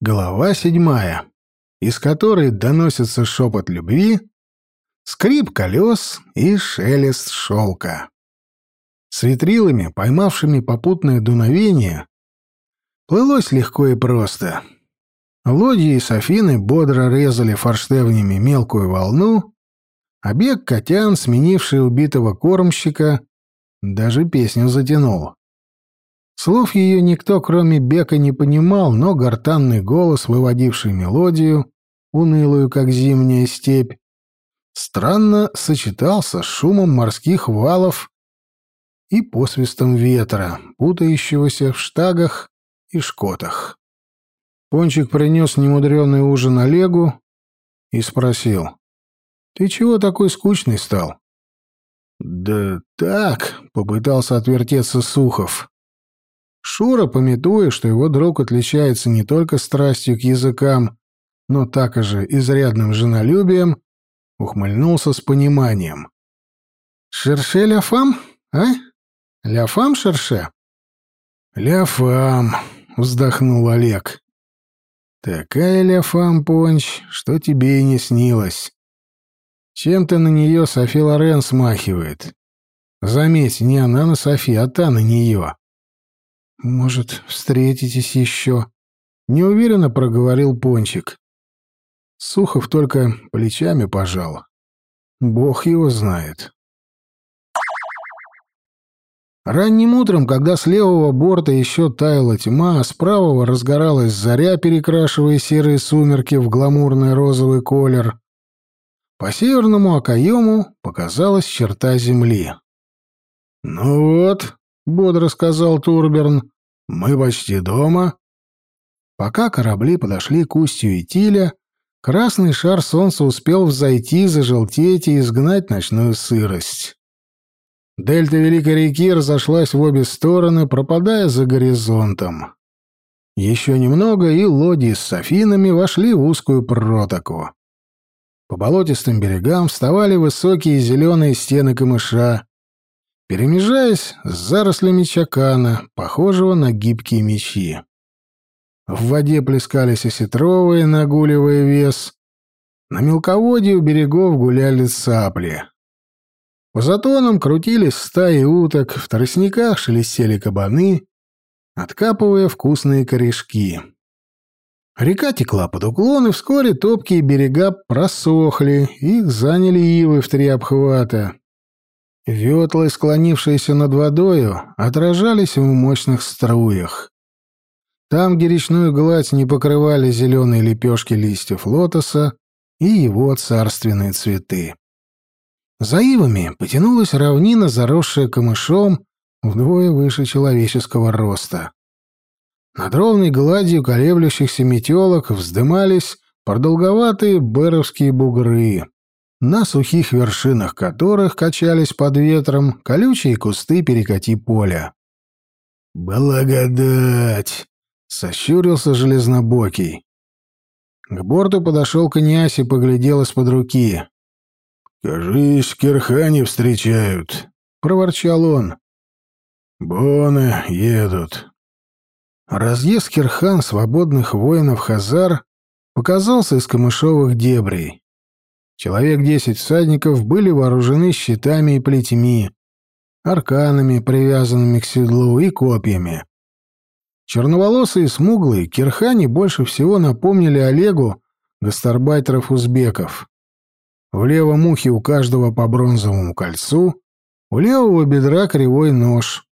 Глава седьмая, из которой доносится шепот любви, скрип колес и шелест шелка. С ветрилами, поймавшими попутное дуновение, плылось легко и просто. Лодьи и софины бодро резали форштевнями мелкую волну, а бег котян, сменивший убитого кормщика, даже песню затянул. Слов ее никто, кроме Бека, не понимал, но гортанный голос, выводивший мелодию, унылую, как зимняя степь, странно сочетался с шумом морских валов и посвистом ветра, путающегося в штагах и шкотах. Пончик принес немудренный ужин Олегу и спросил, «Ты чего такой скучный стал?» «Да так», — попытался отвертеться Сухов. Шура, пометуя, что его друг отличается не только страстью к языкам, но также изрядным женолюбием, ухмыльнулся с пониманием. «Шерше ляфам, а? Ляфам шерше?» «Ляфам», — вздохнул Олег. «Такая ляфам, Понч, что тебе и не снилось. Чем-то на нее Софи Лорен смахивает. Заметь, не она на Софи, а та на нее. «Может, встретитесь еще?» — неуверенно проговорил Пончик. Сухов только плечами пожал. Бог его знает. Ранним утром, когда с левого борта еще таяла тьма, а с правого разгоралась заря, перекрашивая серые сумерки в гламурный розовый колер, по северному окоему показалась черта земли. «Ну вот», бодро сказал Турберн. Мы почти дома. Пока корабли подошли к устью Итиля, красный шар солнца успел взойти, зажелтеть и изгнать ночную сырость. Дельта Великой реки разошлась в обе стороны, пропадая за горизонтом. Еще немного, и лодии с софинами вошли в узкую протоку. По болотистым берегам вставали высокие зеленые стены камыша, перемежаясь с зарослями чакана, похожего на гибкие мечи. В воде плескались осетровые, нагуливая вес. На мелководье у берегов гуляли цапли. По затонам крутились стаи уток, в тростниках шелестели кабаны, откапывая вкусные корешки. Река текла под уклон, и вскоре топкие берега просохли, их заняли ивы в три обхвата. Ветлы, склонившиеся над водою, отражались в мощных струях. Там, где речную гладь не покрывали зеленые лепешки листьев лотоса и его царственные цветы. За ивами потянулась равнина, заросшая камышом, вдвое выше человеческого роста. Над ровной гладью колеблющихся метелок вздымались продолговатые беровские бугры на сухих вершинах которых качались под ветром колючие кусты перекати поля. «Благодать!» — сощурился железнобокий. К борту подошел князь и поглядел из-под руки. «Кажись, кирхани встречают», — проворчал он. «Боны едут». Разъезд кирхан свободных воинов Хазар показался из камышовых дебрей. Человек десять всадников были вооружены щитами и плетьми, арканами, привязанными к седлу, и копьями. Черноволосые и смуглые кирхани больше всего напомнили Олегу гастарбайтеров-узбеков. В левом ухе у каждого по бронзовому кольцу, у левого бедра кривой нож.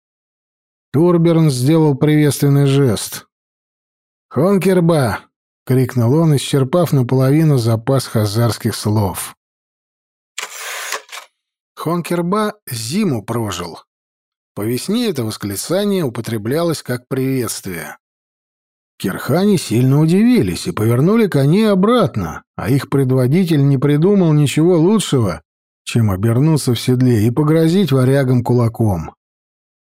Турберн сделал приветственный жест. «Хонкерба, — крикнул он, исчерпав наполовину запас хазарских слов. Хонкерба зиму прожил. По весне это восклицание употреблялось как приветствие. Кирхани сильно удивились и повернули коней обратно, а их предводитель не придумал ничего лучшего, чем обернуться в седле и погрозить варягам кулаком.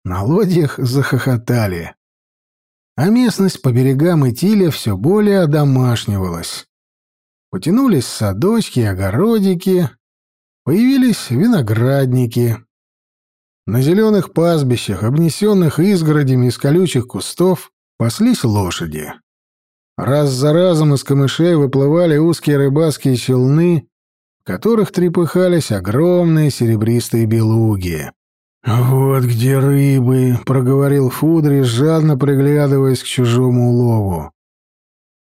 На лодьях захохотали а местность по берегам Итиля все более одомашнивалась. Потянулись садочки и огородики, появились виноградники. На зеленых пастбищах, обнесенных изгородями из колючих кустов, паслись лошади. Раз за разом из камышей выплывали узкие рыбацкие челны, в которых трепыхались огромные серебристые белуги. «Вот где рыбы», — проговорил Фудри, жадно приглядываясь к чужому улову.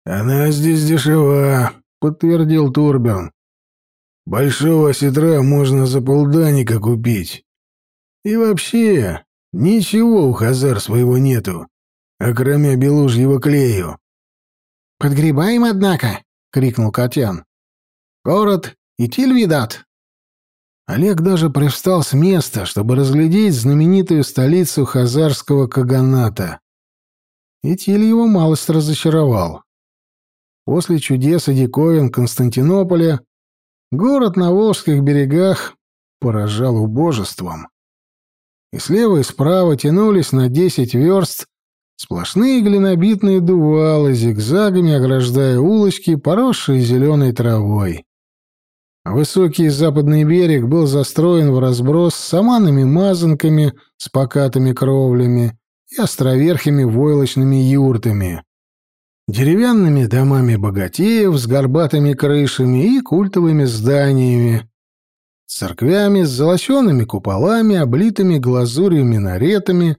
«Она здесь дешева», — подтвердил Турбин. «Большого сетра можно за полданика купить. И вообще, ничего у Хазар своего нету, окромя белужьего клею». «Подгребаем, однако!» — крикнул Котян. «Город и тиль видат!» Олег даже привстал с места, чтобы разглядеть знаменитую столицу хазарского каганата. Итиль его малость разочаровал. После чудес и диковин Константинополя город на Волжских берегах поражал убожеством. И слева и справа тянулись на десять верст Сплошные глинобитные дувалы, зигзагами ограждая улочки, поросшие зеленой травой. Высокий западный берег был застроен в разброс саманными мазанками с покатыми кровлями и островерхими войлочными юртами, деревянными домами богатеев с горбатыми крышами и культовыми зданиями, церквями с золочеными куполами, облитыми глазурью минаретами,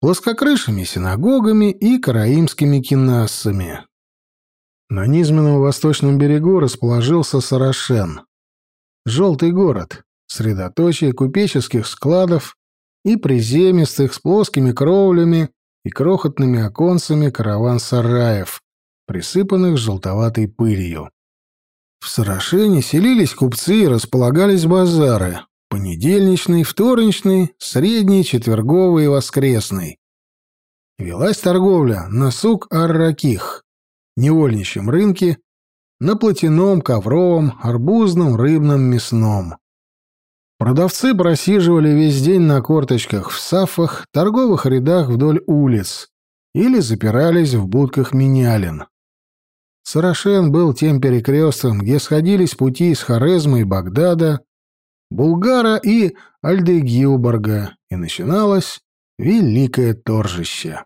плоскокрышими синагогами и караимскими кинассами. На низменном восточном берегу расположился Сарашен. Желтый город, средоточие купеческих складов и приземистых с плоскими кровлями и крохотными оконцами караван-сараев, присыпанных желтоватой пылью. В Сарашене селились купцы и располагались базары, Понедельничный, вторничный, средний, четверговый и воскресный. Велась торговля на сук Арраких, невольничьем рынке, на платяном, ковровом, арбузном, рыбном, мясном. Продавцы просиживали весь день на корточках в сафах, торговых рядах вдоль улиц или запирались в будках менялин. Сарашен был тем перекрестком, где сходились пути из Хорезма и Багдада, Булгара и Альдегилборга, и начиналось великое торжище.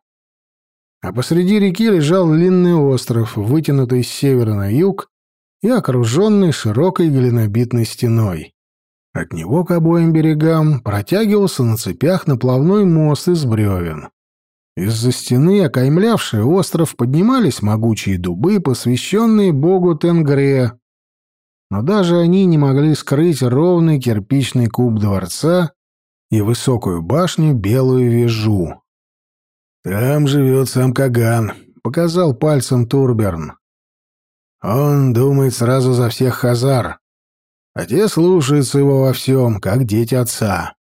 А посреди реки лежал длинный остров, вытянутый с севера на юг и окруженный широкой глинобитной стеной. От него к обоим берегам протягивался на цепях наплавной мост из бревен. Из-за стены, окаймлявшей остров, поднимались могучие дубы, посвященные богу Тенгре, но даже они не могли скрыть ровный кирпичный куб дворца и высокую башню Белую Вежу. «Там живет сам Каган», — показал пальцем Турберн. «Он думает сразу за всех хазар, а те слушаются его во всем, как дети отца.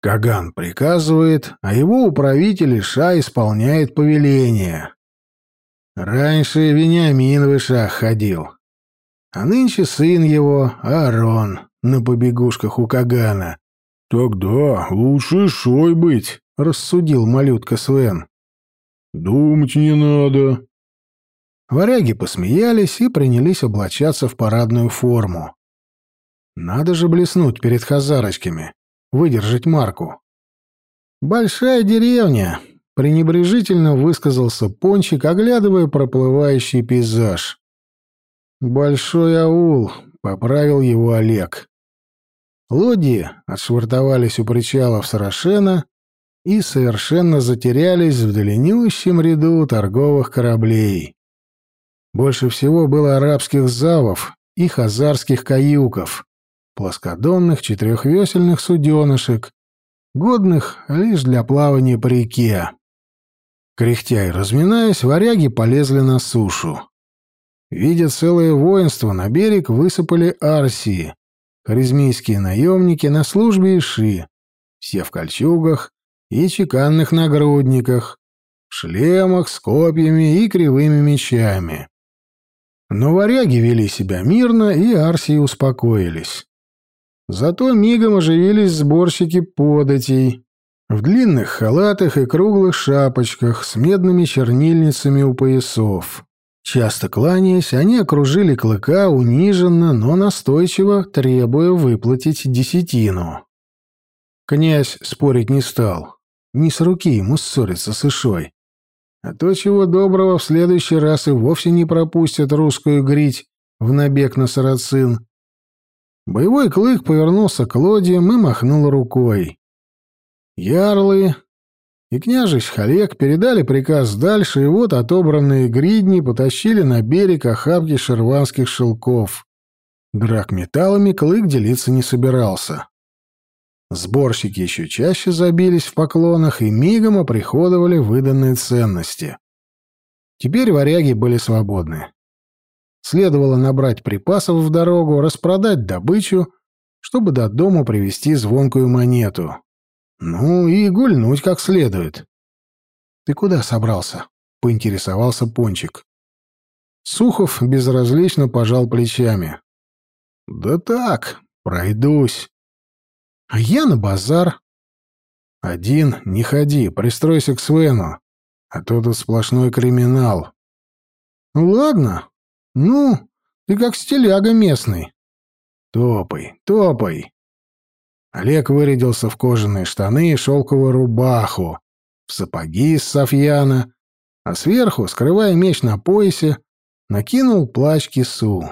Каган приказывает, а его управитель Иша исполняет повеление. Раньше Вениамин в Ишах ходил, а нынче сын его, Аарон, на побегушках у Кагана. «Тогда лучше шой быть», — рассудил малютка Свен. «Думать не надо». Варяги посмеялись и принялись облачаться в парадную форму. Надо же блеснуть перед хазарочками, выдержать марку. «Большая деревня», — пренебрежительно высказался Пончик, оглядывая проплывающий пейзаж. «Большой аул», — поправил его Олег. Лодии отшвартовались у причалов Сарашена и совершенно затерялись в длиннющем ряду торговых кораблей. Больше всего было арабских завов и хазарских каюков, плоскодонных четырехвесельных суденышек, годных лишь для плавания по реке. Кряхтя и разминаясь, варяги полезли на сушу. Видя целое воинство, на берег высыпали арсии, харизмийские наемники на службе Иши, все в кольчугах и чеканных нагрудниках, в шлемах с копьями и кривыми мечами. Но варяги вели себя мирно, и арсии успокоились. Зато мигом оживились сборщики податей, в длинных халатах и круглых шапочках с медными чернильницами у поясов. Часто кланяясь, они окружили клыка униженно, но настойчиво, требуя выплатить десятину. Князь спорить не стал. Не с руки ему ссориться с Ишой. А то, чего доброго, в следующий раз и вовсе не пропустят русскую грить в набег на сарацин. Боевой клык повернулся к лодьям и махнул рукой. Ярлы и княжич Халек передали приказ дальше, и вот отобранные гридни потащили на берег охапки шерванских шелков. Драгметаллами клык делиться не собирался. Сборщики еще чаще забились в поклонах и мигом оприходовали выданные ценности. Теперь варяги были свободны. Следовало набрать припасов в дорогу, распродать добычу, чтобы до дома привезти звонкую монету. Ну и гульнуть как следует. «Ты куда собрался?» — поинтересовался Пончик. Сухов безразлично пожал плечами. «Да так, пройдусь. А я на базар». «Один не ходи, пристройся к Свену, а то тут сплошной криминал». «Ну ладно, «Ну, ты как стиляга местный». «Топай, топай». Олег вырядился в кожаные штаны и шелковую рубаху, в сапоги из софьяна, а сверху, скрывая меч на поясе, накинул плащ кису.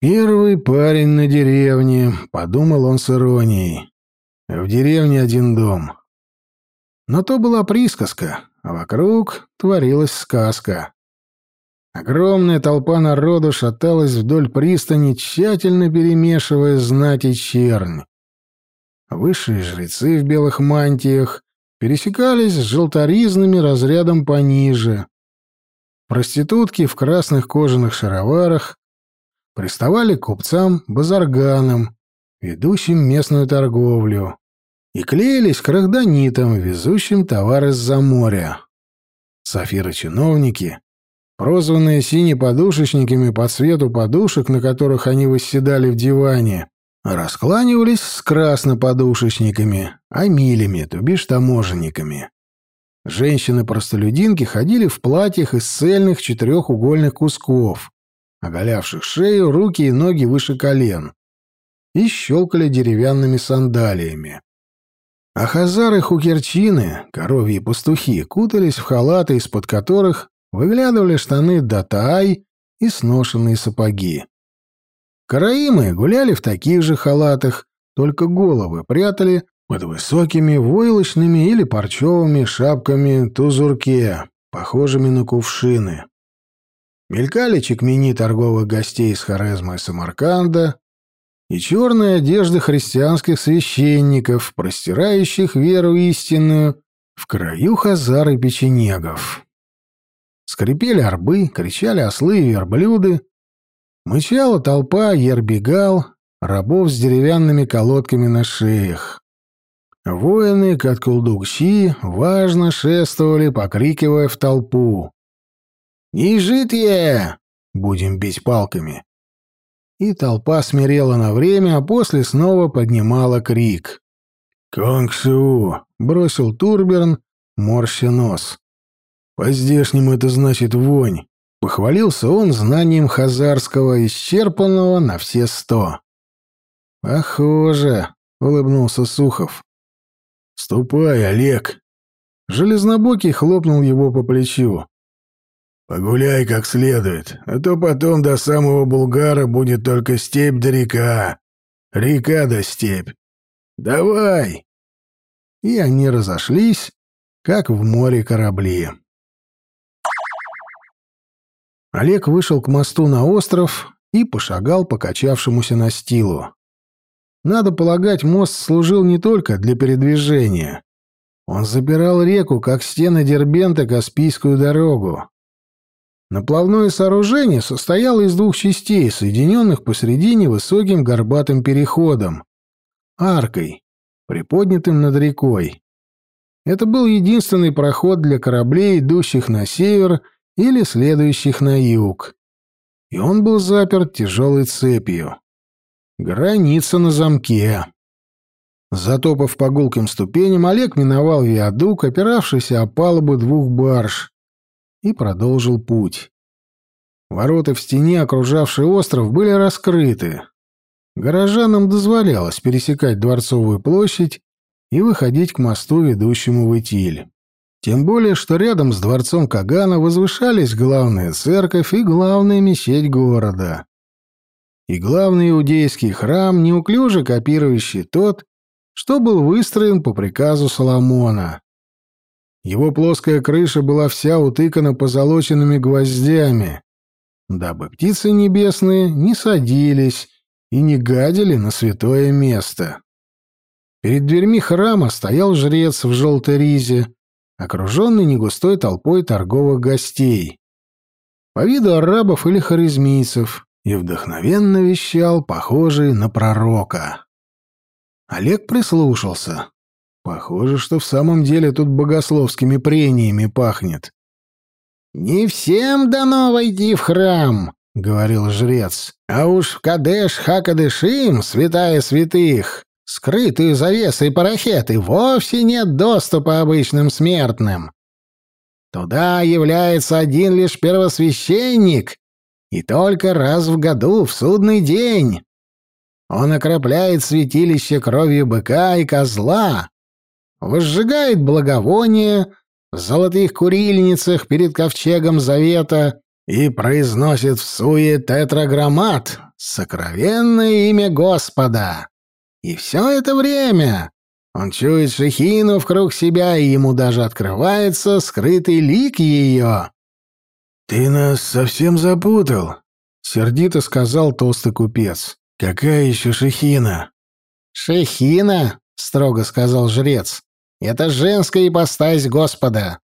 «Первый парень на деревне», — подумал он с иронией. «В деревне один дом». Но то была присказка, а вокруг творилась сказка. Огромная толпа народу шаталась вдоль пристани, тщательно перемешивая знать и чернь. Высшие жрецы в белых мантиях пересекались с желторизными разрядом пониже. Проститутки в красных кожаных шароварах приставали к купцам-базарганам, ведущим местную торговлю, и клеились к рахданитам, везущим товары с-за моря. Сафиры-чиновники прозванные синеподушечниками по цвету подушек, на которых они восседали в диване, раскланивались с красноподушечниками, амилями, то бишь таможенниками. Женщины-простолюдинки ходили в платьях из цельных четырехугольных кусков, оголявших шею, руки и ноги выше колен, и щелкали деревянными сандалиями. А хазары-хукерчины, коровьи пастухи, кутались в халаты, из-под которых Выглядывали штаны Датай и сношенные сапоги. Караимы гуляли в таких же халатах, только головы прятали под высокими войлочными или парчевыми шапками тузурке, похожими на кувшины. Мелькали чекмени торговых гостей из Хорезма и Самарканда и черные одежды христианских священников, простирающих веру истинную в краю хазар и печенегов. Скрипели арбы, кричали ослы и верблюды. Мычала толпа ербегал, рабов с деревянными колодками на шеях. Воины Каткулдукщи важно шествовали, покрикивая в толпу. «Не житье! Будем бить палками!» И толпа смирела на время, а после снова поднимала крик. «Конгшу!» — бросил Турберн, морща нос. По-здешнему это значит вонь. Похвалился он знанием хазарского, исчерпанного на все сто. «Похоже», — улыбнулся Сухов. «Ступай, Олег». Железнобокий хлопнул его по плечу. «Погуляй как следует, а то потом до самого Булгара будет только степь да река. Река да степь. Давай!» И они разошлись, как в море корабли. Олег вышел к мосту на остров и пошагал по качавшемуся настилу. Надо полагать, мост служил не только для передвижения. Он забирал реку, как стены Дербента, Каспийскую дорогу. Наплавное сооружение состояло из двух частей, соединенных посредине высоким горбатым переходом, аркой, приподнятым над рекой. Это был единственный проход для кораблей, идущих на север или следующих на юг. И он был заперт тяжелой цепью. Граница на замке. Затопав по гулким ступеням, Олег миновал виадук, опиравшийся о палубы двух барж, и продолжил путь. Ворота в стене, окружавшие остров, были раскрыты. Горожанам дозволялось пересекать Дворцовую площадь и выходить к мосту, ведущему в Итиль. Тем более, что рядом с дворцом Кагана возвышались главная церковь и главная мечеть города. И главный иудейский храм, неуклюже копирующий тот, что был выстроен по приказу Соломона. Его плоская крыша была вся утыкана позолоченными гвоздями, дабы птицы небесные не садились и не гадили на святое место. Перед дверьми храма стоял жрец в желтой ризе, окруженный негустой толпой торговых гостей. По виду арабов или харизмийцев, и вдохновенно вещал, похожий на пророка. Олег прислушался. Похоже, что в самом деле тут богословскими прениями пахнет. «Не всем дано войти в храм», — говорил жрец. «А уж в Кадеш-Хакадешим, святая святых, скрытые завесы и парахеты, вовсе нет доступа обычным смертным. Туда является один лишь первосвященник, и только раз в году, в судный день. Он окропляет святилище кровью быка и козла, возжигает благовония в золотых курильницах перед ковчегом завета и произносит в суе тетраграммат, сокровенное имя Господа. И все это время он чует шехину в круг себя, и ему даже открывается скрытый лик ее. «Ты нас совсем запутал», — сердито сказал толстый купец. «Какая еще шехина?» «Шехина», — строго сказал жрец, — «это женская ипостась Господа.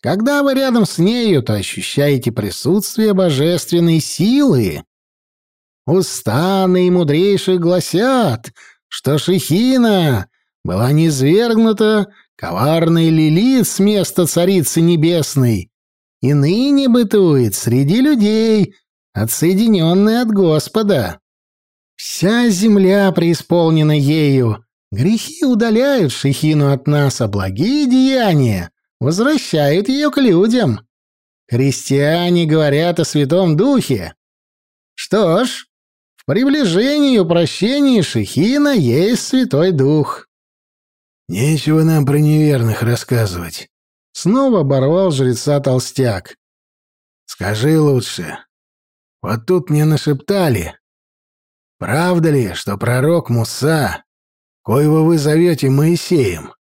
Когда вы рядом с нею, то ощущаете присутствие божественной силы. Уста наимудрейших гласят, что Шехина была низвергнута коварной Лилит с места Царицы Небесной и ныне бытует среди людей, отсоединенной от Господа. Вся земля преисполнена ею. Грехи удаляют Шехину от нас, а благие деяния возвращают ее к людям. Христиане говорят о Святом Духе. Что ж, в приближении и упрощении Шехина есть Святой Дух. Нечего нам про неверных рассказывать. Снова оборвал жреца толстяк. «Скажи лучше, вот тут мне нашептали. Правда ли, что пророк Муса, коего вы зовете Моисеем,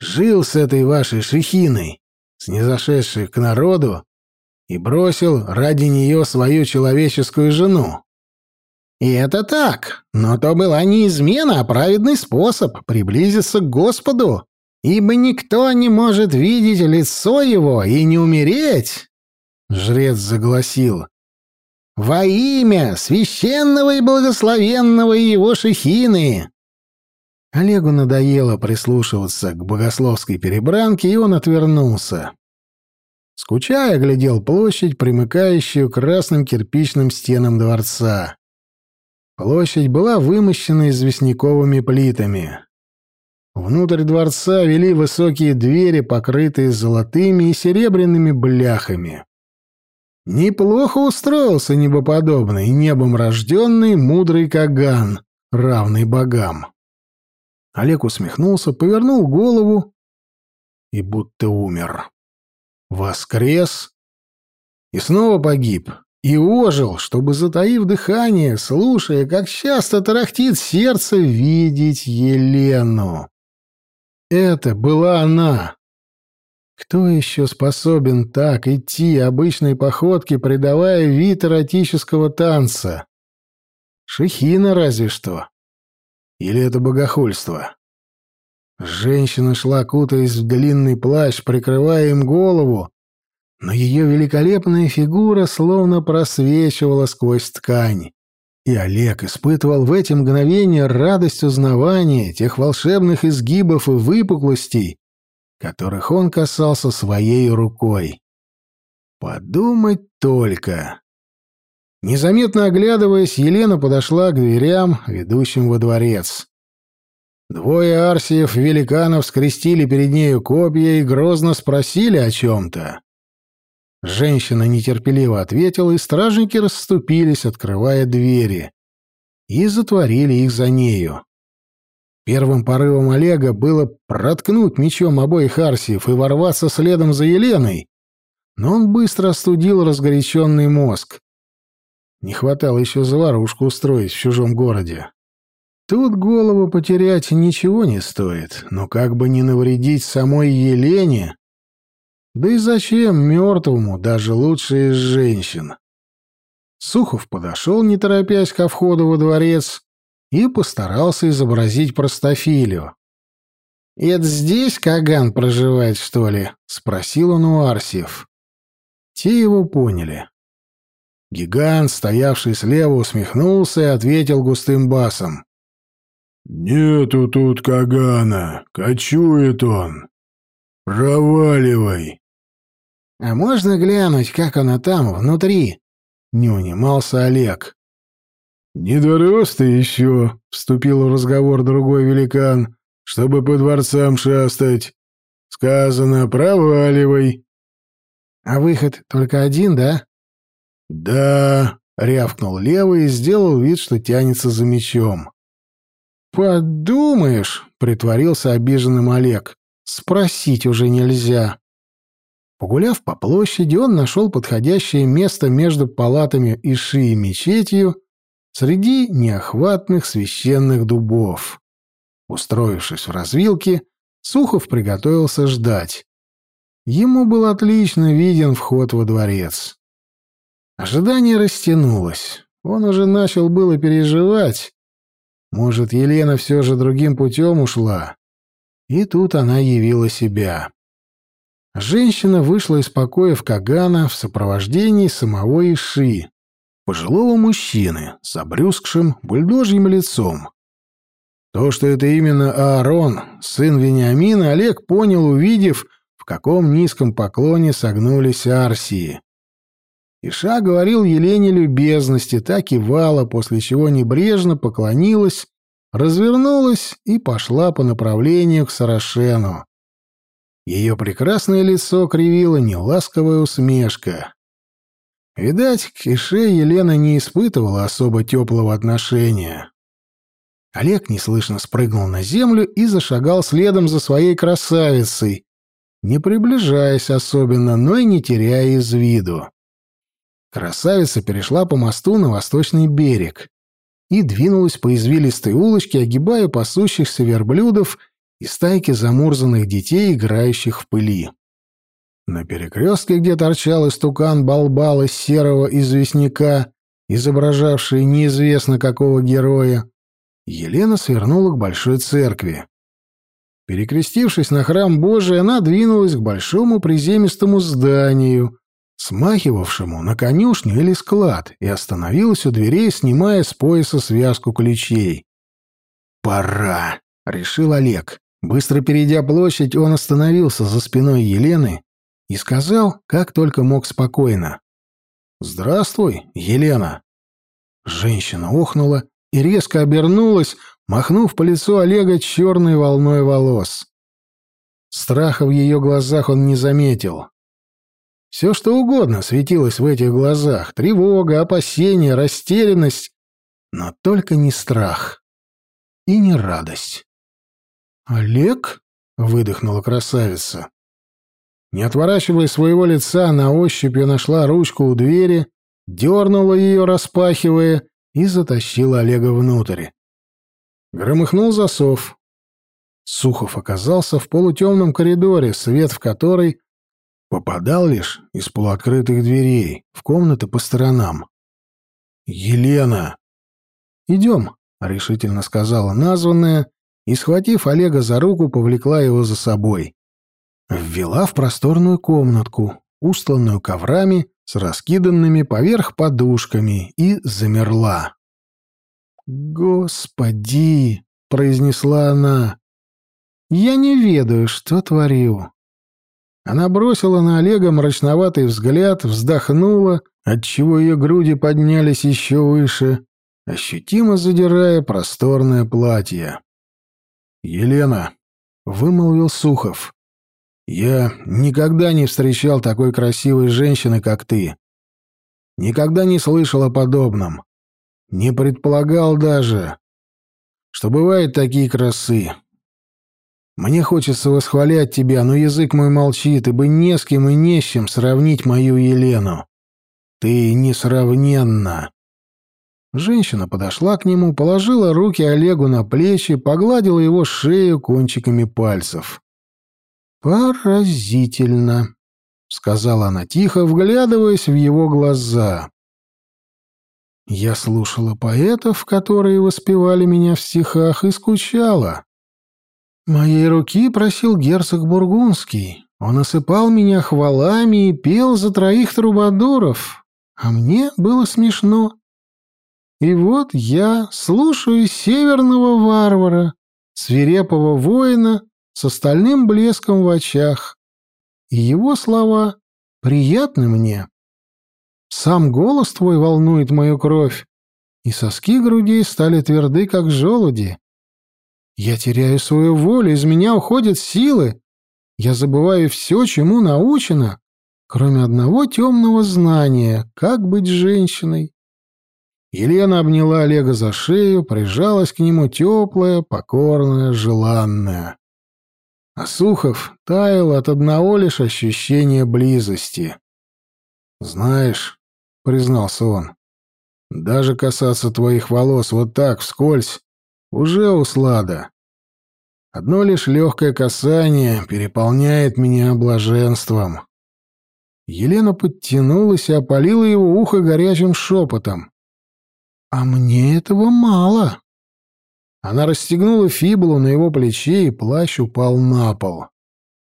жил с этой вашей шехиной, снизошедшей к народу, и бросил ради нее свою человеческую жену?» И это так, но то была не измена, а праведный способ приблизиться к Господу ибо никто не может видеть лицо его и не умереть. Жрец загласил. Во имя священного и благословенного его шехины. Олегу надоело прислушиваться к богословской перебранке, и он отвернулся. Скучая, глядел площадь, примыкающую к красным кирпичным стенам дворца. Площадь была вымощена известняковыми плитами. Внутрь дворца вели высокие двери, покрытые золотыми и серебряными бляхами. Неплохо устроился небоподобный, небом рожденный, мудрый Каган, равный богам. Олег усмехнулся, повернул голову и будто умер. Воскрес и снова погиб, и ожил, чтобы, затаив дыхание, слушая, как часто тарахтит сердце, видеть Елену. Это была она. Кто еще способен так идти обычной походки, придавая вид эротического танца? Шехина разве что. Или это богохульство? Женщина шла, кутаясь в длинный плащ, прикрывая им голову, но ее великолепная фигура словно просвечивала сквозь ткань. И Олег испытывал в эти мгновения радость узнавания тех волшебных изгибов и выпуклостей, которых он касался своей рукой. Подумать только. Незаметно оглядываясь, Елена подошла к дверям, ведущим во дворец. Двое арсиев-великанов скрестили перед нею копья и грозно спросили о чем-то. Женщина нетерпеливо ответила, и стражники расступились, открывая двери, и затворили их за нею. Первым порывом Олега было проткнуть мечом обоих Арсиев и ворваться следом за Еленой, но он быстро остудил разгоряченный мозг. Не хватало еще заварушку устроить в чужом городе. Тут голову потерять ничего не стоит, но как бы не навредить самой Елене. Да и зачем мертвому даже лучшие из женщин? Сухов подошел, не торопясь, ко входу во дворец и постарался изобразить простофилю. «Это здесь Каган проживает, что ли?» — спросил он у Арсиев. Те его поняли. Гигант, стоявший слева, усмехнулся и ответил густым басом. «Нету тут Кагана, кочует он. Проваливай!» «А можно глянуть, как она там, внутри?» — не унимался Олег. «Не дорос ты еще», — вступил в разговор другой великан, — «чтобы по дворцам шастать. Сказано, проваливай». «А выход только один, да?» «Да», — рявкнул левый и сделал вид, что тянется за мечом. «Подумаешь», — притворился обиженным Олег, — «спросить уже нельзя». Погуляв по площади, он нашел подходящее место между палатами Иши и мечетью среди неохватных священных дубов. Устроившись в развилке, Сухов приготовился ждать. Ему был отлично виден вход во дворец. Ожидание растянулось. Он уже начал было переживать, может, Елена все же другим путем ушла? И тут она явила себя. Женщина вышла из покоев Кагана в сопровождении самого Иши, пожилого мужчины с обрюзгшим бульдожьим лицом. То, что это именно Аарон, сын Вениамина, Олег понял, увидев, в каком низком поклоне согнулись Арсии. Иша говорил Елене любезности, так и вала, после чего небрежно поклонилась, развернулась и пошла по направлению к Сарашену. Ее прекрасное лицо кривила неласковая усмешка. Видать, к Ише Елена не испытывала особо теплого отношения. Олег неслышно спрыгнул на землю и зашагал следом за своей красавицей, не приближаясь особенно, но и не теряя из виду. Красавица перешла по мосту на восточный берег и двинулась по извилистой улочке, огибая пасущихся верблюдов и стайки замурзанных детей, играющих в пыли. На перекрестке, где торчал истукан балбал из серого известняка, изображавший неизвестно какого героя, Елена свернула к большой церкви. Перекрестившись на храм Божий, она двинулась к большому приземистому зданию, смахивавшему на конюшню или склад, и остановилась у дверей, снимая с пояса связку ключей. «Пора!» — решил Олег. Быстро перейдя площадь, он остановился за спиной Елены и сказал, как только мог спокойно. «Здравствуй, Елена!» Женщина охнула и резко обернулась, махнув по лицу Олега черной волной волос. Страха в ее глазах он не заметил. Все что угодно светилось в этих глазах. Тревога, опасение, растерянность. Но только не страх. И не радость. «Олег?» — выдохнула красавица. Не отворачивая своего лица, на ощупь нашла ручку у двери, дернула ее, распахивая, и затащила Олега внутрь. Громыхнул засов. Сухов оказался в полутемном коридоре, свет в который Попадал лишь из полуоткрытых дверей в комнаты по сторонам. «Елена!» «Идем», — решительно сказала названная, и, схватив Олега за руку, повлекла его за собой. Ввела в просторную комнатку, устланную коврами с раскиданными поверх подушками, и замерла. «Господи!» — произнесла она. «Я не ведаю, что творю. Она бросила на Олега мрачноватый взгляд, вздохнула, отчего ее груди поднялись еще выше, ощутимо задирая просторное платье. «Елена», — вымолвил Сухов, — «я никогда не встречал такой красивой женщины, как ты. Никогда не слышал о подобном. Не предполагал даже. что бывают такие красы. Мне хочется восхвалять тебя, но язык мой молчит, ибо не с кем и не с чем сравнить мою Елену. Ты несравненна. Женщина подошла к нему, положила руки Олегу на плечи, погладила его шею кончиками пальцев. «Поразительно», — сказала она тихо, вглядываясь в его глаза. Я слушала поэтов, которые воспевали меня в стихах, и скучала. Моей руки просил герцог Бургундский. Он осыпал меня хвалами и пел за троих трубадуров, а мне было смешно. И вот я слушаю северного варвара, свирепого воина с остальным блеском в очах. И его слова приятны мне. Сам голос твой волнует мою кровь, и соски грудей стали тверды, как желуди. Я теряю свою волю, из меня уходят силы. Я забываю все, чему научена, кроме одного темного знания, как быть женщиной. Елена обняла Олега за шею, прижалась к нему теплая, покорная, желанная. А Сухов таял от одного лишь ощущения близости. «Знаешь», — признался он, — «даже касаться твоих волос вот так, вскользь, уже услада. Одно лишь легкое касание переполняет меня блаженством». Елена подтянулась и опалила его ухо горячим шепотом. «А мне этого мало». Она расстегнула фибулу на его плече, и плащ упал на пол.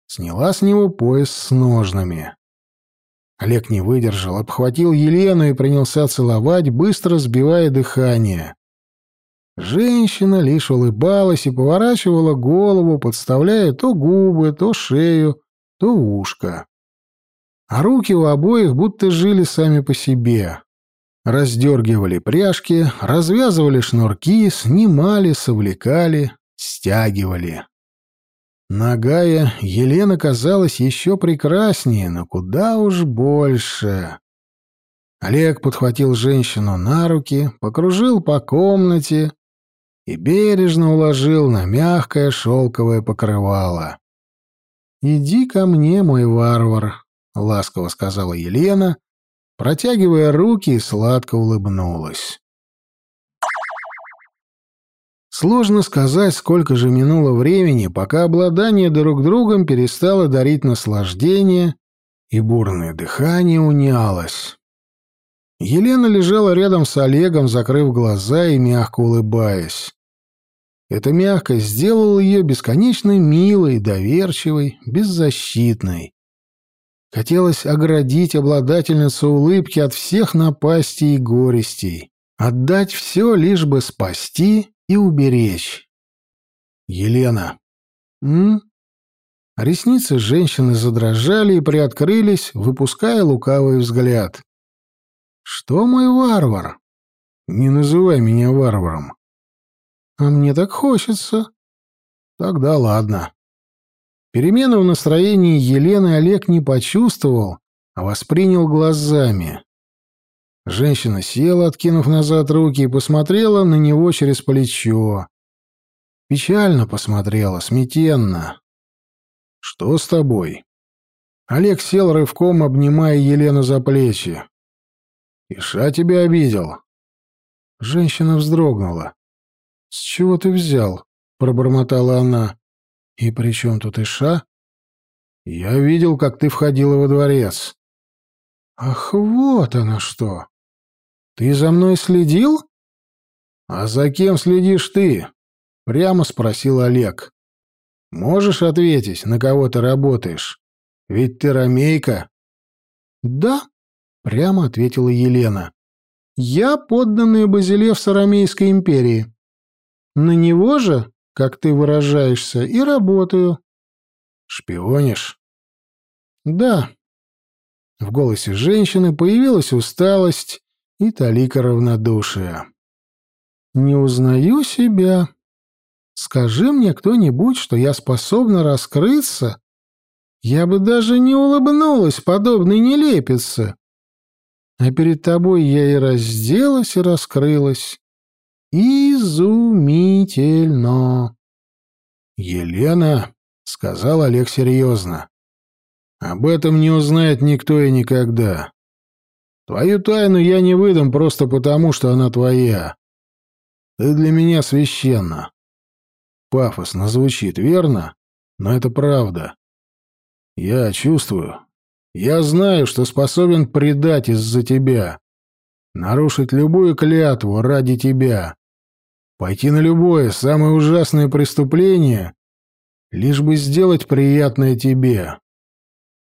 Сняла с него пояс с ножнами. Олег не выдержал, обхватил Елену и принялся целовать, быстро сбивая дыхание. Женщина лишь улыбалась и поворачивала голову, подставляя то губы, то шею, то ушко. А руки у обоих будто жили сами по себе раздергивали пряжки, развязывали шнурки, снимали, совлекали, стягивали. Нагая Елена казалась еще прекраснее, но куда уж больше. Олег подхватил женщину на руки, покружил по комнате и бережно уложил на мягкое шелковое покрывало. «Иди ко мне, мой варвар», — ласково сказала Елена, протягивая руки, сладко улыбнулась. Сложно сказать, сколько же минуло времени, пока обладание друг другом перестало дарить наслаждение, и бурное дыхание унялось. Елена лежала рядом с Олегом, закрыв глаза и мягко улыбаясь. Эта мягкость сделала ее бесконечно милой, доверчивой, беззащитной. Хотелось оградить обладательницу улыбки от всех напастей и горестей, отдать все, лишь бы спасти и уберечь. Елена. М? Ресницы женщины задрожали и приоткрылись, выпуская лукавый взгляд. Что мой варвар? Не называй меня варваром. А мне так хочется. Тогда ладно. Перемену в настроении Елены Олег не почувствовал, а воспринял глазами. Женщина села, откинув назад руки, и посмотрела на него через плечо. Печально посмотрела, смятенно. «Что с тобой?» Олег сел рывком, обнимая Елену за плечи. «Иша тебя обидел?» Женщина вздрогнула. «С чего ты взял?» — пробормотала она. «И при чем тут Иша?» «Я видел, как ты входила во дворец». «Ах, вот оно что! Ты за мной следил?» «А за кем следишь ты?» — прямо спросил Олег. «Можешь ответить, на кого ты работаешь? Ведь ты ромейка». «Да», — прямо ответила Елена. «Я подданная Базилевса Ромейской империи. На него же как ты выражаешься, и работаю. Шпионишь? Да. В голосе женщины появилась усталость и талика равнодушия. Не узнаю себя. Скажи мне кто-нибудь, что я способна раскрыться, я бы даже не улыбнулась подобной нелепице. А перед тобой я и разделась, и раскрылась. Изумительно. Елена, сказал Олег серьезно, об этом не узнает никто и никогда. Твою тайну я не выдам просто потому, что она твоя. Ты для меня священна. Пафосно звучит, верно? Но это правда. Я чувствую. Я знаю, что способен предать из-за тебя. Нарушить любую клятву ради тебя. Пойти на любое, самое ужасное преступление, лишь бы сделать приятное тебе.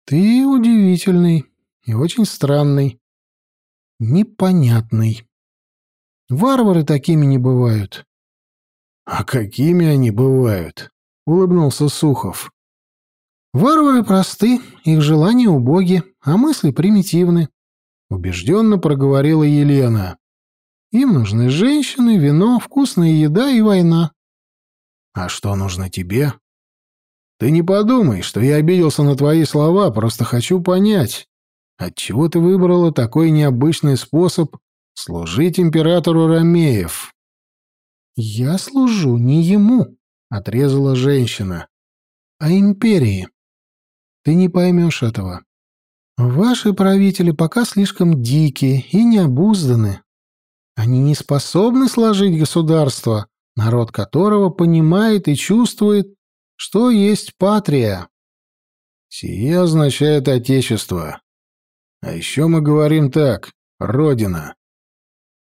Ты удивительный и очень странный. Непонятный. Варвары такими не бывают. А какими они бывают? Улыбнулся Сухов. Варвары просты, их желания убоги, а мысли примитивны. Убежденно проговорила Елена. Им нужны женщины, вино, вкусная еда и война. А что нужно тебе? Ты не подумай, что я обиделся на твои слова, просто хочу понять, отчего ты выбрала такой необычный способ служить императору Ромеев. Я служу не ему, отрезала женщина, а империи. Ты не поймешь этого. Ваши правители пока слишком дикие и необузданы. Они не способны сложить государство, народ которого понимает и чувствует, что есть патрия? Сие означает отечество. А еще мы говорим так — родина.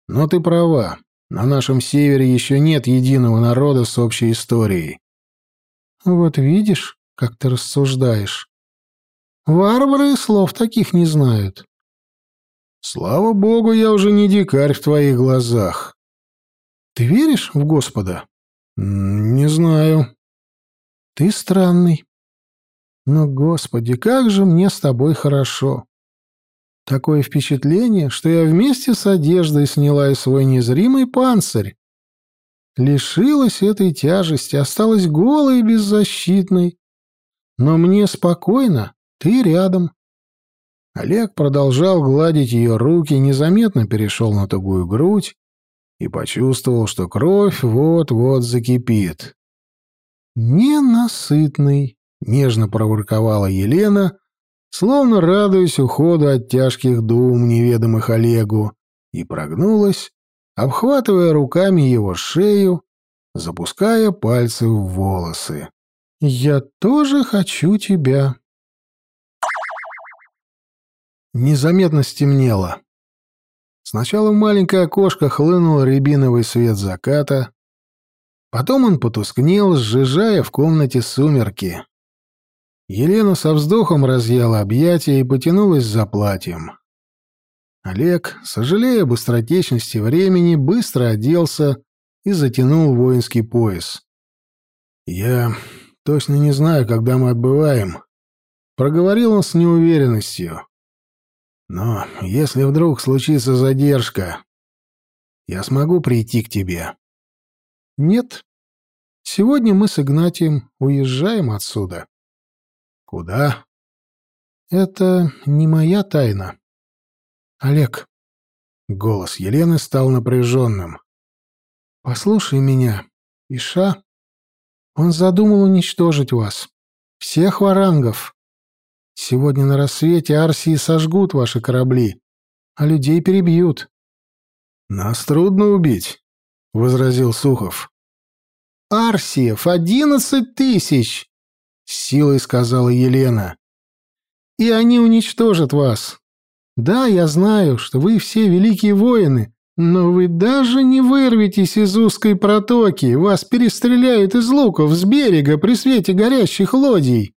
Но ты права, на нашем севере еще нет единого народа с общей историей. Вот видишь, как ты рассуждаешь. Варвары слов таких не знают. Слава богу, я уже не дикарь в твоих глазах. Ты веришь в Господа? Не знаю. Ты странный. Но, Господи, как же мне с тобой хорошо. Такое впечатление, что я вместе с одеждой сняла и свой незримый панцирь. Лишилась этой тяжести, осталась голой и беззащитной. Но мне спокойно, ты рядом. Олег продолжал гладить ее руки, незаметно перешел на тугую грудь и почувствовал, что кровь вот-вот закипит. «Ненасытный», — нежно проворковала Елена, словно радуясь уходу от тяжких дум, неведомых Олегу, и прогнулась, обхватывая руками его шею, запуская пальцы в волосы. «Я тоже хочу тебя». Незаметно стемнело. Сначала в маленькое окошко хлынул рябиновый свет заката, Потом он потускнел, сжижая в комнате сумерки. Елена со вздохом разъяла объятия и потянулась за платьем. Олег, сожалея об быстротечности времени, быстро оделся и затянул воинский пояс. «Я точно не знаю, когда мы отбываем», — проговорил он с неуверенностью. «Но если вдруг случится задержка, я смогу прийти к тебе». Нет. Сегодня мы с Игнатием уезжаем отсюда. Куда? Это не моя тайна. Олег. Голос Елены стал напряженным. Послушай меня, Иша. Он задумал уничтожить вас. Всех варангов. Сегодня на рассвете Арсии сожгут ваши корабли, а людей перебьют. Нас трудно убить. — возразил Сухов. «Арсиев, одиннадцать тысяч!» — с силой сказала Елена. «И они уничтожат вас. Да, я знаю, что вы все великие воины, но вы даже не вырветесь из узкой протоки, вас перестреляют из луков с берега при свете горящих лодий».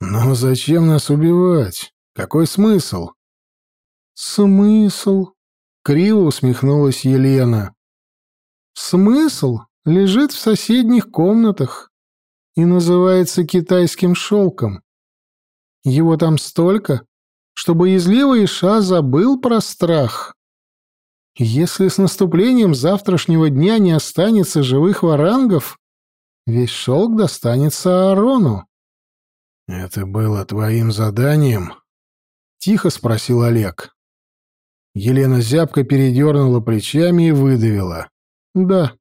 «Но зачем нас убивать? Какой смысл?» «Смысл?» — криво усмехнулась Елена. Смысл лежит в соседних комнатах и называется китайским шелком. Его там столько, что боязливый Иша забыл про страх. Если с наступлением завтрашнего дня не останется живых варангов, весь шелк достанется Аарону. «Это было твоим заданием?» — тихо спросил Олег. Елена зябко передернула плечами и выдавила. Да.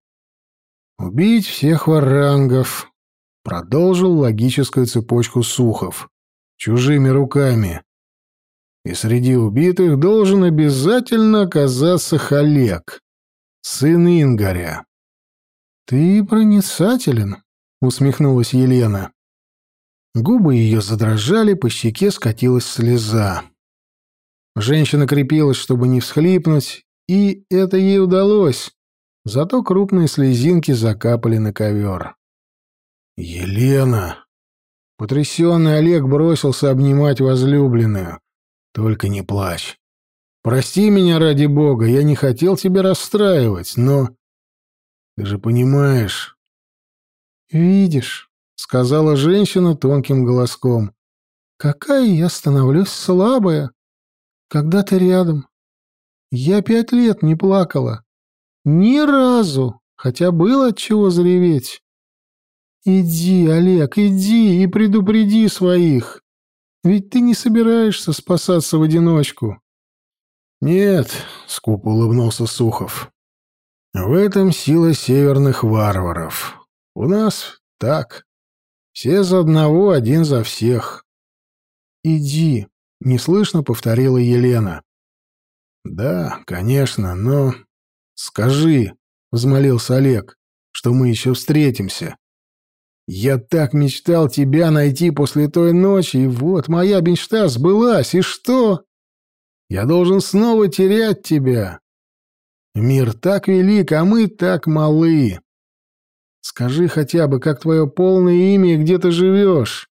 Убить всех варангов. Продолжил логическую цепочку Сухов. Чужими руками. И среди убитых должен обязательно оказаться Халек, сын Ингаря. «Ты проницателен», — усмехнулась Елена. Губы ее задрожали, по щеке скатилась слеза. Женщина крепилась, чтобы не всхлипнуть, и это ей удалось. Зато крупные слезинки закапали на ковер. «Елена!» Потрясенный Олег бросился обнимать возлюбленную. «Только не плачь. Прости меня ради бога, я не хотел тебя расстраивать, но... Ты же понимаешь...» «Видишь», — сказала женщина тонким голоском, — «какая я становлюсь слабая, когда ты рядом. Я пять лет не плакала. Ни разу, хотя было от чего зареветь. Иди, Олег, иди и предупреди своих. Ведь ты не собираешься спасаться в одиночку. Нет, скупо улыбнулся Сухов. В этом сила северных варваров. У нас так. Все за одного, один за всех. Иди, неслышно повторила Елена. Да, конечно, но скажи, взмолился Олег, что мы еще встретимся. Я так мечтал тебя найти после той ночи, и вот моя мечта сбылась, и что? Я должен снова терять тебя. Мир так велик, а мы так малы. Скажи хотя бы, как твое полное имя и где ты живешь?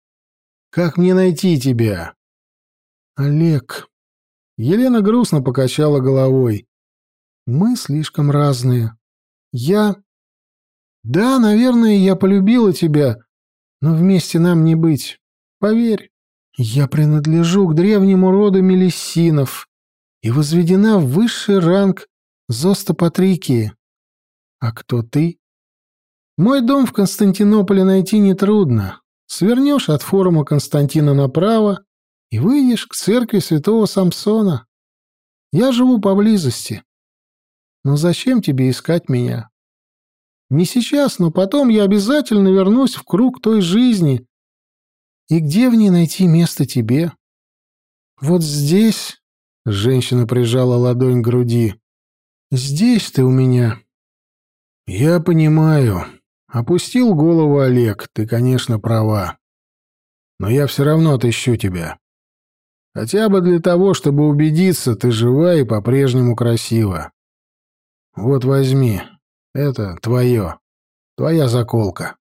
Как мне найти тебя? Олег. Елена грустно покачала головой. Мы слишком разные. Я... Да, наверное, я полюбила тебя, но вместе нам не быть. Поверь, я принадлежу к древнему роду Мелиссинов и возведена в высший ранг Зоста Патрикии. А кто ты? Мой дом в Константинополе найти нетрудно. Свернешь от форума Константина направо и выйдешь к церкви святого Самсона. Я живу поблизости. Но зачем тебе искать меня? Не сейчас, но потом я обязательно вернусь в круг той жизни. И где в ней найти место тебе? Вот здесь, — женщина прижала ладонь к груди, — здесь ты у меня. Я понимаю. Опустил голову Олег, ты, конечно, права. Но я все равно отыщу тебя. Хотя бы для того, чтобы убедиться, ты жива и по-прежнему красива. Вот возьми, это твое. Твоя заколка.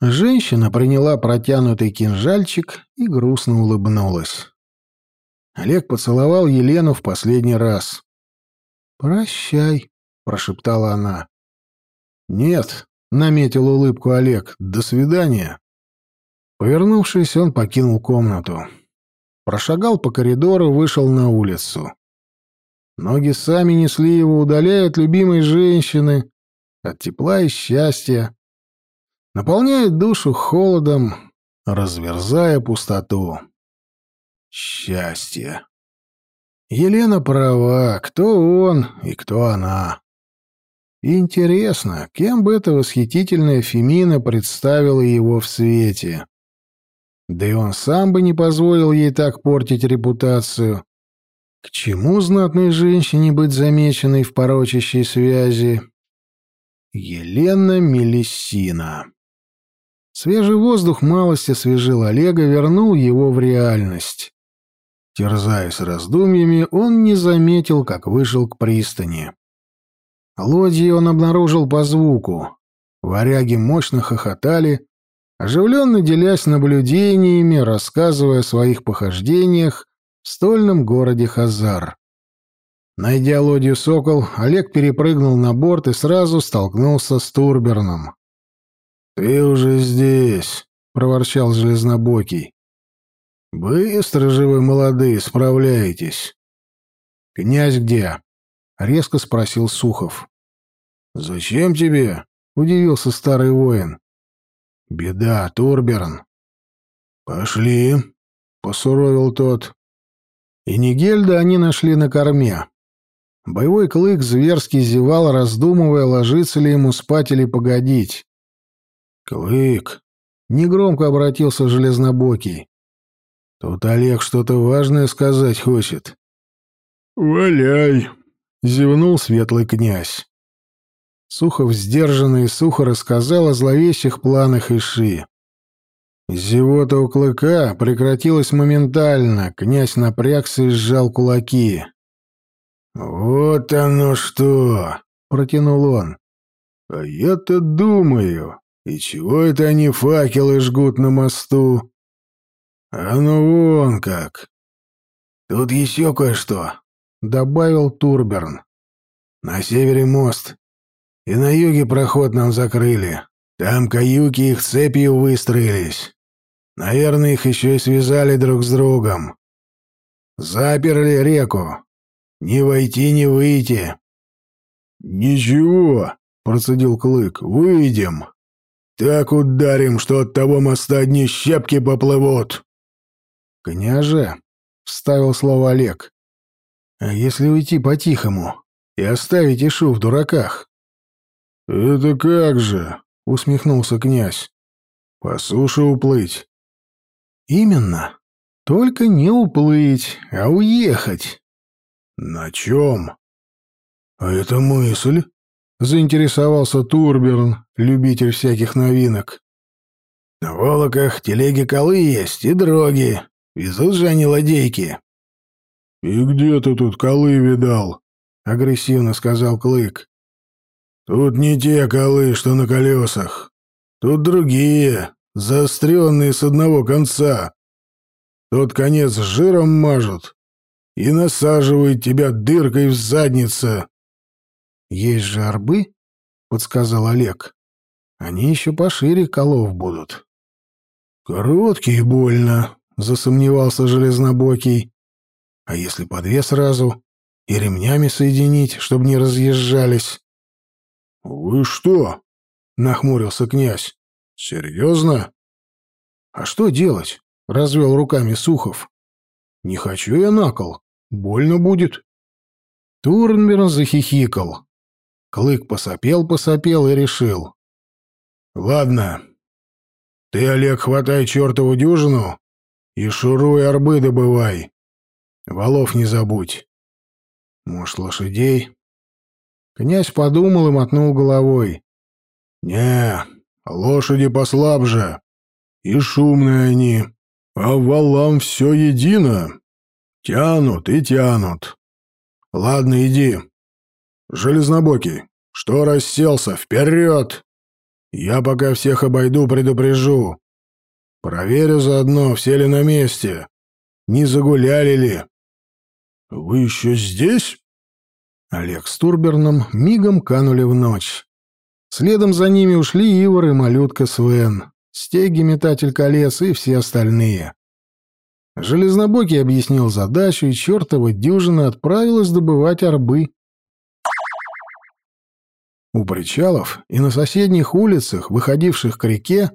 Женщина приняла протянутый кинжальчик и грустно улыбнулась. Олег поцеловал Елену в последний раз. «Прощай», — прошептала она. «Нет», — наметил улыбку Олег, — «до свидания». Повернувшись, он покинул комнату. Прошагал по коридору, вышел на улицу. Ноги сами несли его, удаляя от любимой женщины, от тепла и счастья, наполняет душу холодом, разверзая пустоту. Счастье. Елена права, кто он и кто она. Интересно, кем бы эта восхитительная Фемина представила его в свете? Да и он сам бы не позволил ей так портить репутацию. К чему знатной женщине быть замеченной в порочащей связи? Елена Мелиссина. Свежий воздух малость освежил Олега, вернул его в реальность. Терзаясь раздумьями, он не заметил, как вышел к пристани. Лодьи он обнаружил по звуку. Варяги мощно хохотали, оживленно делясь наблюдениями, рассказывая о своих похождениях в стольном городе Хазар. Найдя лодью «Сокол», Олег перепрыгнул на борт и сразу столкнулся с Турберном. «Ты уже здесь», — проворчал Железнобокий. «Быстро же вы, молодые, справляетесь». «Князь где?» — резко спросил Сухов. «Зачем тебе?» — удивился старый воин. «Беда, Турберн». «Пошли», — посуровил тот. И Нигельда они нашли на корме. Боевой клык зверски зевал, раздумывая, ложиться ли ему спать или погодить. «Клык!» — негромко обратился Железнобокий. «Тут Олег что-то важное сказать хочет». «Валяй!» — зевнул светлый князь. Сухов сдержанно и сухо рассказал о зловещих планах Иши. Зевота у клыка прекратилась моментально, князь напрягся и сжал кулаки. «Вот оно что!» — протянул он. «А я-то думаю, и чего это они факелы жгут на мосту? А ну вон как! Тут еще кое-что!» — добавил Турберн. «На севере мост, и на юге проход нам закрыли. Там каюки их цепью выстроились. Наверное, их еще и связали друг с другом. Заперли реку. Не войти, не выйти. «Ничего», — процедил Клык, — «выйдем. Так ударим, что от того моста одни щепки поплывут». «Княже», — вставил слово Олег, — «а если уйти по-тихому и оставить Ишу в дураках?» «Это как же?» — усмехнулся князь. «По суше уплыть. Именно. Только не уплыть, а уехать. На чем? А это мысль, заинтересовался Турберн, любитель всяких новинок. На волоках телеги колы есть и дроги. Везут же они ладейки. И где ты тут колы видал? агрессивно сказал Клык. Тут не те колы, что на колесах. Тут другие, заостренные с одного конца. Тот конец жиром мажут и насаживают тебя дыркой в задницу. «Есть же арбы?» — подсказал Олег. «Они еще пошире колов будут». «Короткий больно», — засомневался Железнобокий. «А если по две сразу и ремнями соединить, чтобы не разъезжались?» «Вы что?» — нахмурился князь. «Серьезно?» «А что делать?» — развел руками Сухов. «Не хочу я на кол. Больно будет». Турнберн захихикал. Клык посопел-посопел и решил. «Ладно. Ты, Олег, хватай чертову дюжину и шуруй арбы добывай. Волов не забудь. Может, лошадей?» Князь подумал и мотнул головой. «Не, Лошади послабже. И шумные они. А валам все едино. Тянут и тянут. Ладно, иди. Железнобокий, что расселся? Вперед! Я пока всех обойду, предупрежу. Проверю заодно, все ли на месте. Не загуляли ли. Вы еще здесь? Олег с Турберном мигом канули в ночь. Следом за ними ушли Ивар и малютка Свен, стеги метатель колес и все остальные. Железнобокий объяснил задачу, и чертова дюжина отправилась добывать арбы. У причалов и на соседних улицах, выходивших к реке,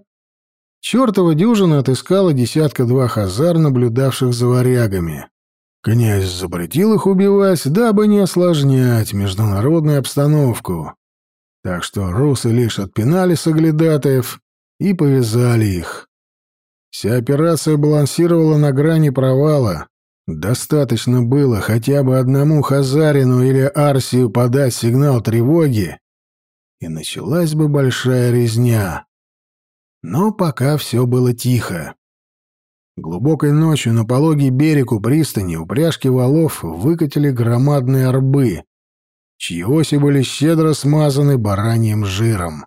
чертова дюжина отыскала десятка-два хазар, наблюдавших за варягами. Князь запретил их убивать, дабы не осложнять международную обстановку. Так что русы лишь отпинали соглядатаев и повязали их. Вся операция балансировала на грани провала. Достаточно было хотя бы одному Хазарину или Арсию подать сигнал тревоги, и началась бы большая резня. Но пока все было тихо. Глубокой ночью на пологий берег у пристани упряжки валов выкатили громадные арбы, чьи оси были щедро смазаны бараньим жиром.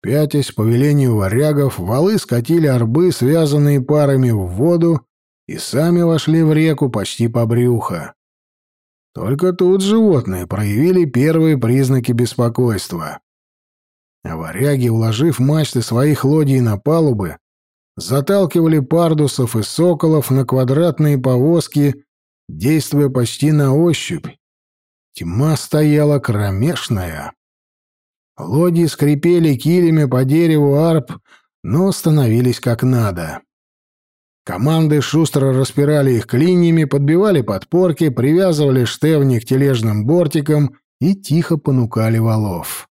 Пятясь по велению варягов, валы скатили арбы, связанные парами в воду, и сами вошли в реку почти по брюхо. Только тут животные проявили первые признаки беспокойства. А варяги, уложив мачты своих лодий на палубы, заталкивали пардусов и соколов на квадратные повозки, действуя почти на ощупь, Тьма стояла кромешная. Лодии скрипели килями по дереву арп, но становились как надо. Команды шустро распирали их клиньями, подбивали подпорки, привязывали штевни к тележным бортикам и тихо понукали валов.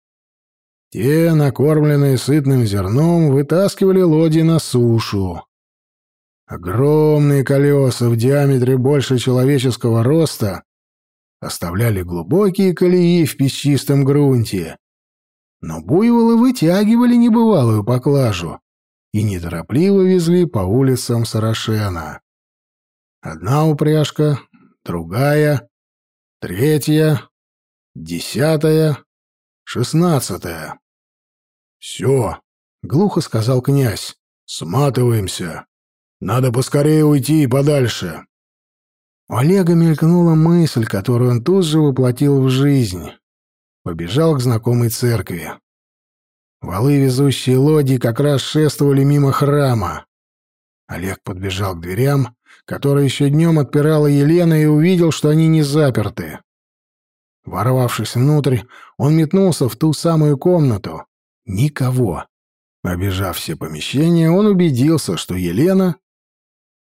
Те, накормленные сытным зерном, вытаскивали лодьи на сушу. Огромные колеса в диаметре больше человеческого роста оставляли глубокие колеи в песчистом грунте. Но буйволы вытягивали небывалую поклажу, и неторопливо везли по улицам Сарашена. Одна упряжка, другая, третья, десятая, шестнадцатая. «Все», — глухо сказал князь, — «сматываемся. Надо поскорее уйти подальше». У Олега мелькнула мысль, которую он тут же воплотил в жизнь. Побежал к знакомой церкви. Валы, везущие лодии, как раз шествовали мимо храма. Олег подбежал к дверям, которые еще днем отпирала Елена, и увидел, что они не заперты. Ворвавшись внутрь, он метнулся в ту самую комнату. Никого. Обежав все помещения, он убедился, что Елена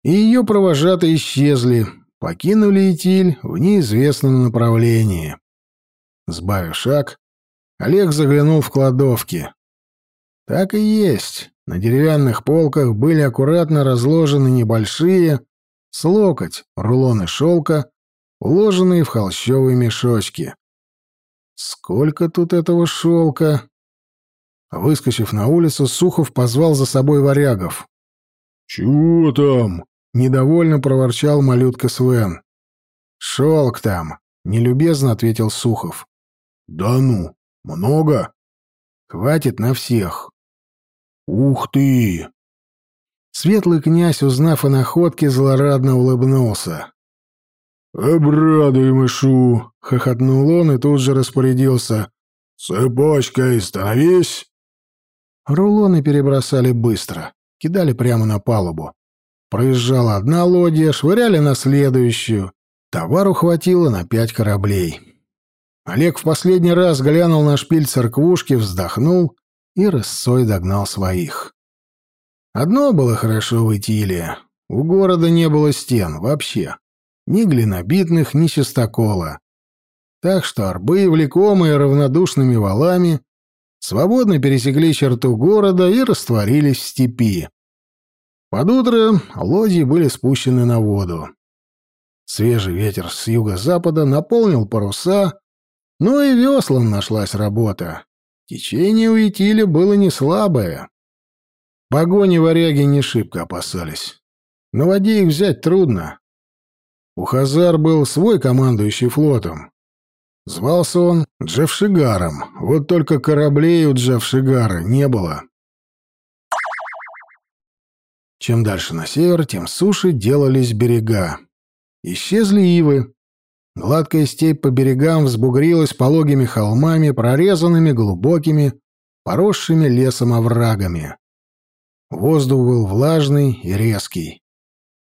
и ее провожатые исчезли, покинули Итиль в неизвестном направлении. Сбавив шаг, Олег заглянул в кладовки. Так и есть. На деревянных полках были аккуратно разложены небольшие, с локоть, рулоны шелка, уложенные в холщовые мешочки. Сколько тут этого шелка? Выскочив на улицу, Сухов позвал за собой варягов. «Чего там?» — недовольно проворчал малютка Свен. «Шелк там», — нелюбезно ответил Сухов. «Да ну, много?» «Хватит на всех. «Ух ты!» Светлый князь, узнав о находке, злорадно улыбнулся. «Обрадуй мышу!» — хохотнул он и тут же распорядился. «Цепочкой становись!» Рулоны перебросали быстро, кидали прямо на палубу. Проезжала одна лодья, швыряли на следующую. Товару хватило на пять кораблей. Олег в последний раз глянул на шпиль церквушки, вздохнул и рысцой догнал своих. Одно было хорошо в Итиле. У города не было стен вообще. Ни глинобитных, ни чистокола. Так что арбы, влекомые равнодушными валами, свободно пересекли черту города и растворились в степи. Под утро лодьи были спущены на воду. Свежий ветер с юго-запада наполнил паруса, но и веслам нашлась работа. Течение у Итиля было не слабое. Погони варяги не шибко опасались. На воде их взять трудно. У Хазар был свой командующий флотом. Звался он Джавшигаром, вот только кораблей у Джавшигара не было. Чем дальше на север, тем суше делались берега. Исчезли ивы, Гладкая степь по берегам взбугрилась пологими холмами, прорезанными глубокими, поросшими лесом оврагами. Воздух был влажный и резкий.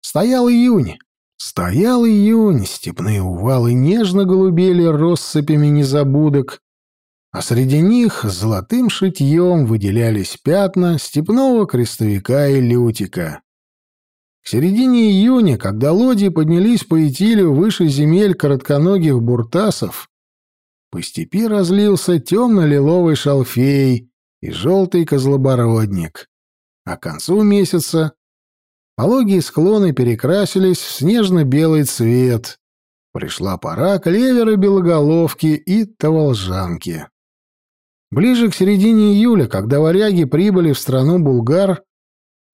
Стоял июнь. Стоял июнь, степные увалы нежно голубели россыпями незабудок, а среди них золотым шитьем выделялись пятна степного крестовика и лютика. К середине июня, когда лодии поднялись по Итилю выше земель коротконогих буртасов, по степи разлился темно-лиловый шалфей и желтый козлобородник. А к концу месяца пологие склоны перекрасились в снежно-белый цвет. Пришла пора клевера белоголовки и таволжанки. Ближе к середине июля, когда варяги прибыли в страну булгар,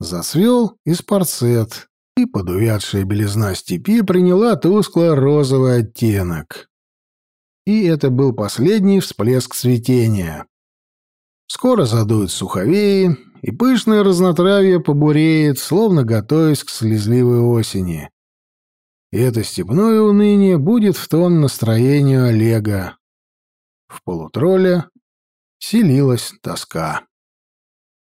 Засвел испарцет, и подувядшая белизна степи приняла тускло-розовый оттенок. И это был последний всплеск цветения. Скоро задуют суховеи, и пышное разнотравье побуреет, словно готовясь к слезливой осени. И это степное уныние будет в тон настроению Олега. В полутролле селилась тоска.